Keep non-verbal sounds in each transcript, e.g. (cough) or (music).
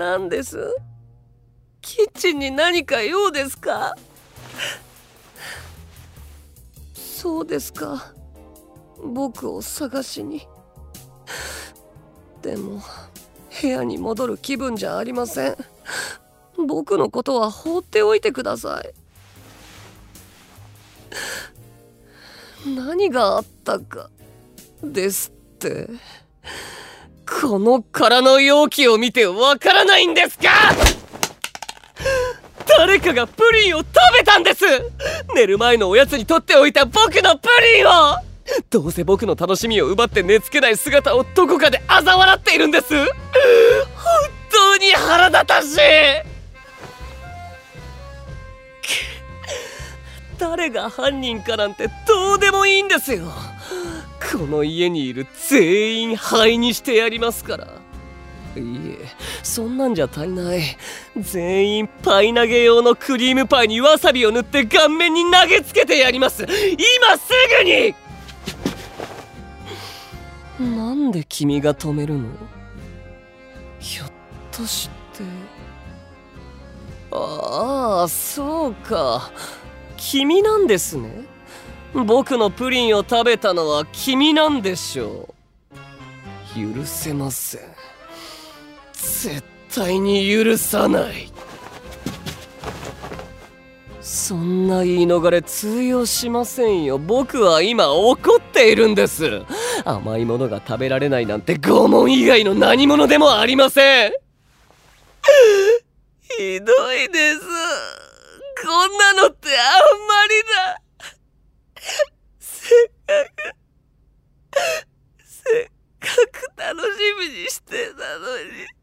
何です。キッチンに何か用ですか？そうですか。僕を探しに。でも部屋に戻る気分じゃありません。僕のことは放っておいてください。何があったかですって。この空の容器を見てわからないんですか？誰かがプリンを食べたんです。寝る前のおやつに取っておいた僕のプリンを。どうせ僕の楽しみを奪って寝つけない姿をどこかで嘲笑っているんです。本当に腹立たしい。誰が犯人かなんてどうでもいいんですよ。この家にいる全員灰にしてやりますから。いいえそんなんじゃ足りない。全員パイ投げ用のクリームパイにわさびを塗って顔面に投げつけてやります。今すぐに！なんで君が止めるの？ひょっとして。ああそうか。君なんですね。僕のプリンを食べたのは君なんでしょう。許せません。絶対に許さない。そんな言い逃れ通用しませんよ。僕は今怒っているんです。甘いものが食べられないなんて拷問以外の何者でもありません。ひどいです。こんなのってあんまりだ。せっかくせっかく楽しみにしてたのに。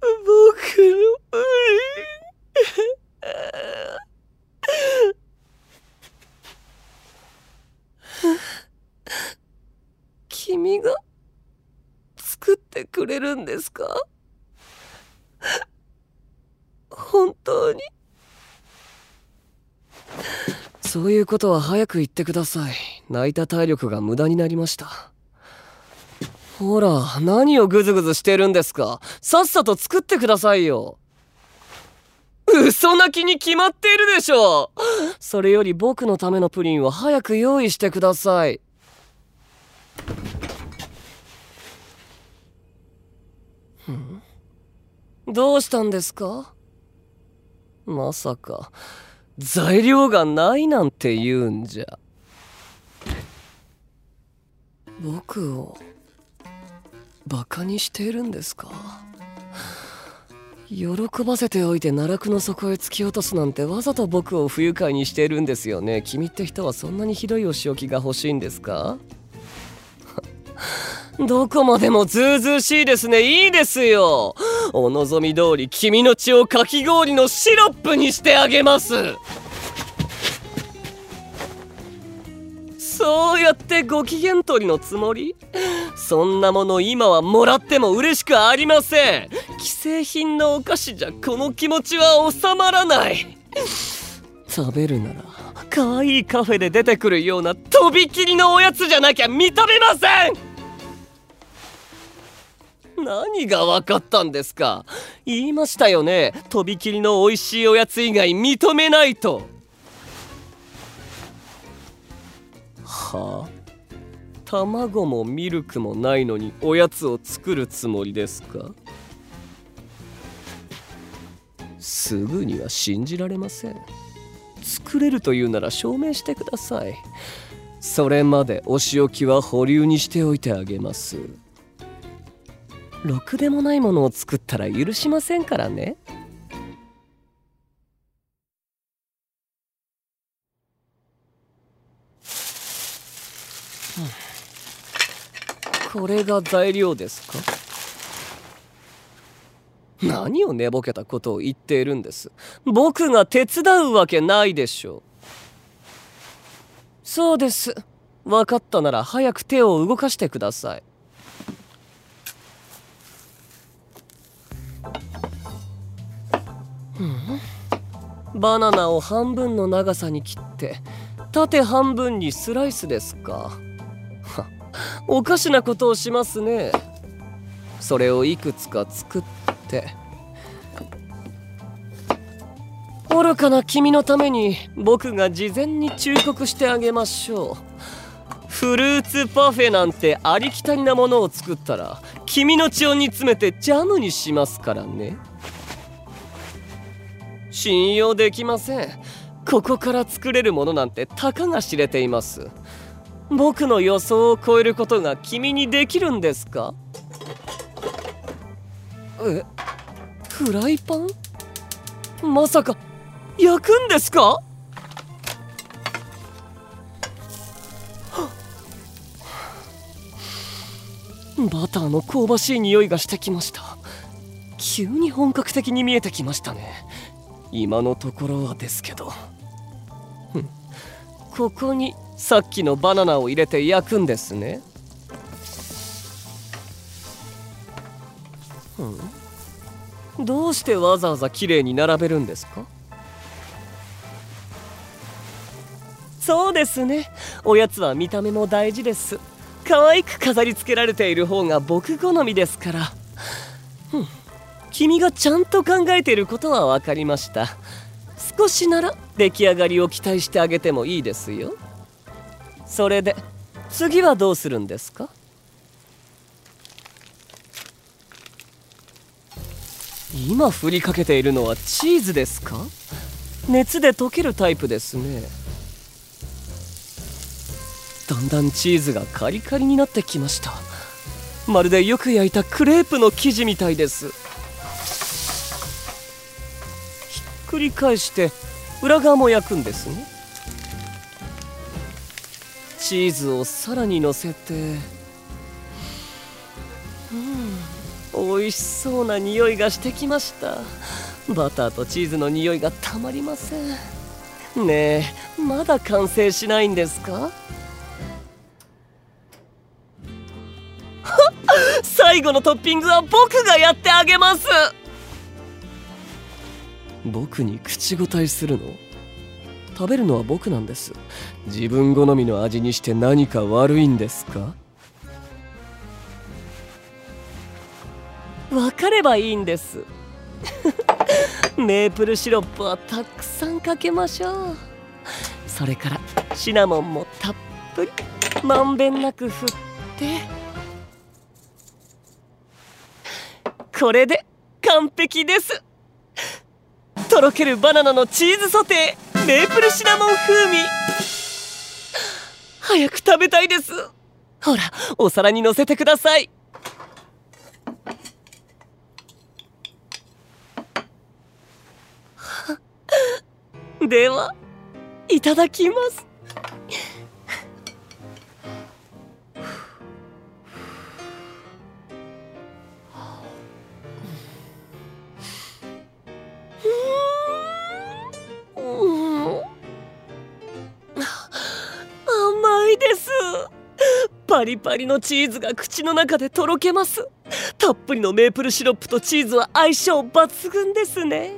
僕のプリン君が作ってくれるんですか本当にそういうことは早く言ってください。泣いた体力が無駄になりました。ほら何をグズグズしてるんですか。さっさと作ってくださいよ。嘘泣きに決まっているでしょ。それより僕のためのプリンを早く用意してください。どうしたんですか？まさか。材料がないなんて言うんじゃ。僕をバカにしているんですか？喜ばせておいて奈落の底へ突き落とすなんてわざと僕を不愉快にしているんですよね。君って人はそんなにひどいお仕置きが欲しいんですか？(laughs) どこまでもずうずうしいですね。いいですよ。お望み通り君の血をかき氷のシロップにしてあげます。そうやってご機嫌取りのつもり？そんなもの今はもらっても嬉しくありません。既製品のお菓子じゃこの気持ちは収まらない。食べるなら可愛いカフェで出てくるようなとびきりのおやつじゃなきゃ認めません。何が分かったんですか？言いましたよね。とびきりの美味しいおやつ以外認めないと。はあ？卵もミルクもないのにおやつを作るつもりですか？すぐには信じられません。作れるというなら証明してください。それまでお仕置きは保留にしておいてあげます。ろくでもないものを作ったら許しませんからね。これが材料ですか？何を寝ぼけたことを言っているんです？僕が手伝うわけないでしょう。そうです。分かったなら早く手を動かしてください。バナナを半分の長さに切って縦半分にスライスですか。おかしなことをしますね。それをいくつか作って愚かな君のために僕が事前に忠告してあげましょう。フルーツパフェなんてありきたりなものを作ったら君の血を煮詰めてジャムにしますからね。信用できません。ここから作れるものなんてたかが知れています。僕の予想を超えることが君にできるんですか？えフライパン？まさか焼くんですか？バターの香ばしい匂いがしてきました。急に本格的に見えてきましたね。今のところはですけど。ここにさっきのバナナを入れて焼くんですね。どうしてわざわざ綺麗に並べるんですか？そうですね。おやつは見た目も大事です。可愛く飾り付けられている方が僕好みですから、うん、君がちゃんと考えていることは分かりました。少しなら出来上がりを期待してあげてもいいですよ。それで次はどうするんですか？今振りかけているのはチーズですか？熱で溶けるタイプですね。だんだんチーズがカリカリになってきました。まるでよく焼いたクレープの生地みたいです。ひっくり返して裏側も焼くんですね。チーズをさらにのせてうん美味しそうな匂いがしてきました。バターとチーズの匂いがたまりません。ねえまだ完成しないんですか？(laughs) 最後のトッピングは僕がやってあげます。僕に口答えするの？食べるのは僕なんです。自分好みの味にして何か悪いんですか？分かればいいんです。(laughs) メープルシロップはたくさんかけましょう。それからシナモンもたっぷりまんべんなく振って。これで完璧です。とろけるバナナのチーズソテーメープルシナモン風味。早く食べたいです。ほらお皿にのせてください。ではいただきます。パリパリのチーズが口の中でとろけます。たっぷりのメープルシロップとチーズは相性抜群ですね。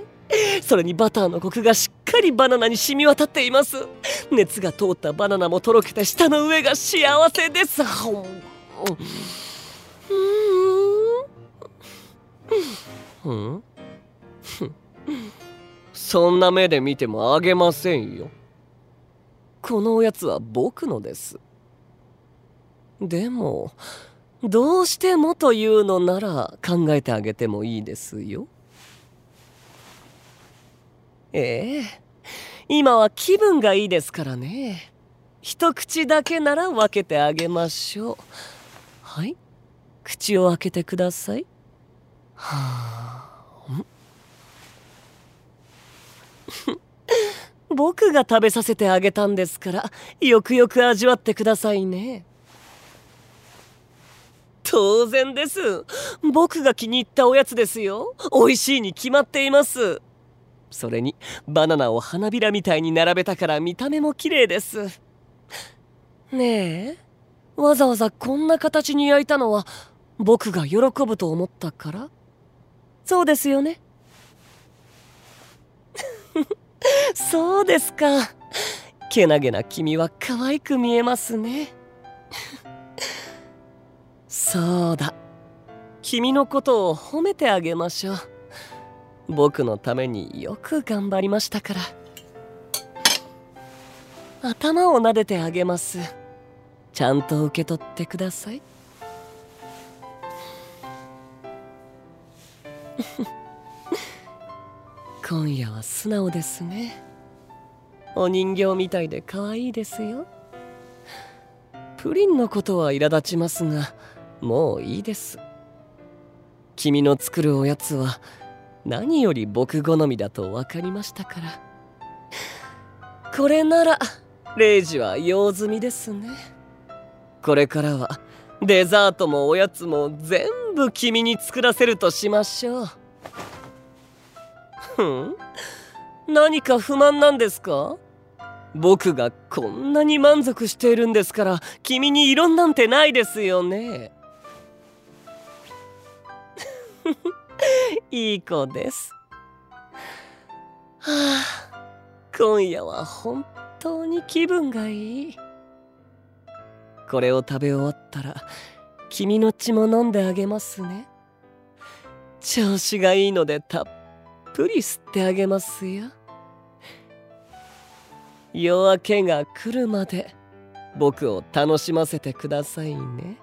それにバターのコクがしっかりバナナに染み渡っています。熱が通ったバナナもとろけて舌の上が幸せです。うん。そんな目で見てもあげませんよ。このおやつは僕のです。でもどうしてもというのなら考えてあげてもいいですよ。ええ。今は気分がいいですからね。一口だけなら分けてあげましょう。はい。口を開けてください。はあ。ん (laughs) 僕が食べさせてあげたんですからよくよく味わってくださいね。当然です。僕が気に入ったおやつですよ。美味しいに決まっています。それにバナナを花びらみたいに並べたから見た目も綺麗です。ねえわざわざこんな形に焼いたのは僕が喜ぶと思ったから？そうですよね。(laughs) そうですか。けなげな君は可愛く見えますね。そうだ。君のことを褒めてあげましょう。僕のためによく頑張りましたから。頭を撫でてあげます。ちゃんと受け取ってください。(laughs) 今夜は素直ですね。お人形みたいで可愛いですよ。プリンのことは苛立ちますがもういいです。君の作るおやつは何より僕好みだと分かりましたから。これならレイジは用済みですね。これからはデザートもおやつも全部君に作らせるとしましょう。ふん？何か不満なんですか？僕がこんなに満足しているんですから君に異論なんてないですよね。(laughs) いい子です。はあ今夜は本当に気分がいい。これを食べ終わったら君の血も飲んであげますね。調子がいいのでたっぷり吸ってあげますよ。夜明けが来るまで僕を楽しませてくださいね。